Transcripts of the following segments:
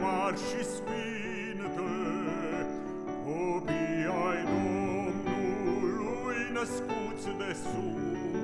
mari și sfinte, Copii ai Domnului născuți de sus,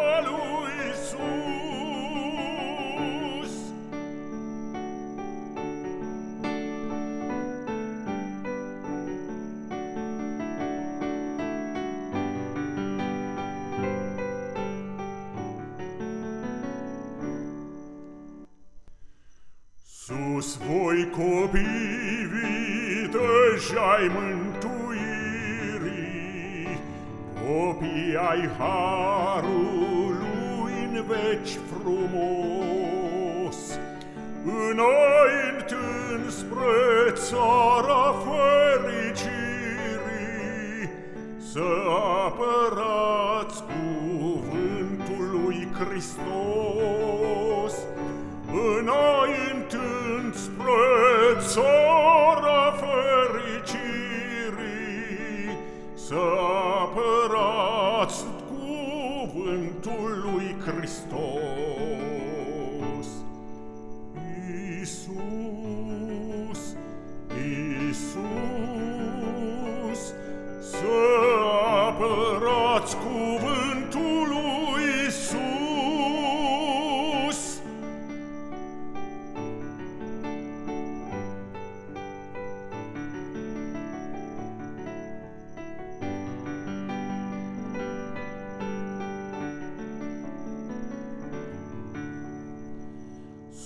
Sus voi copii viteji ai mântuirii, Copii ai harului în veci frumos, Înaintând spre țara fericirii, Să apărați cuvântul lui Hristos, să apărați cuvântul lui Hristos. Iisus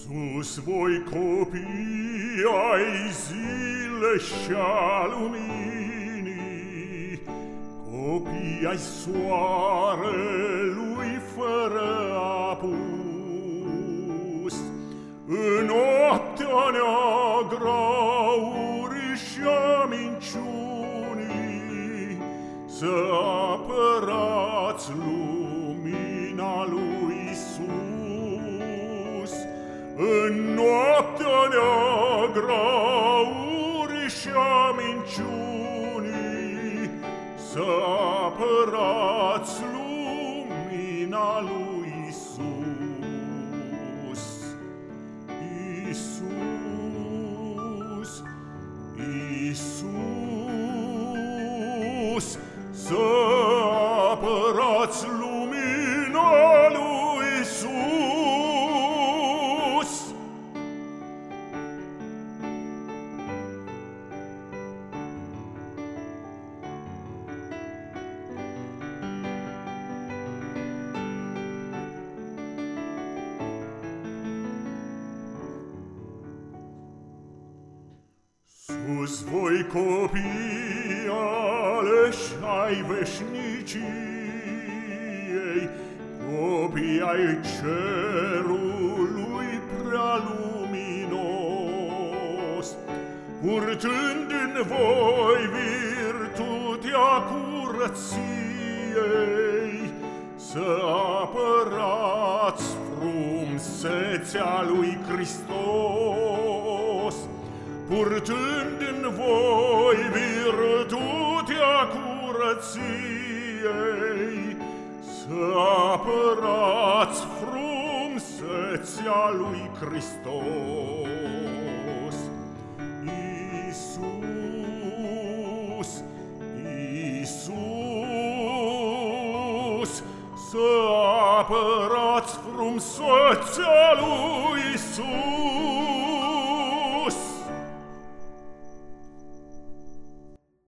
Sus voi copii ai zile și-a luminii, Copii ai soarelui fără apus, În noaptea neagră urii și-a minciunii, Să apărați lumina noaptea neagră urii și-a minciunii, Să apărați lumina lui Isus. Isus, Isus, Sus voi copii aleși ai veșniciei, Copii ai cerului prea luminos, Purtând în voi virtutea curăției, Să apărați frumsețea lui Hristos, Purtând în voi virtutia curăției, să apărați frumsețea lui Hristos. Iisus, Iisus, să apărați frumsețea lui Iisus.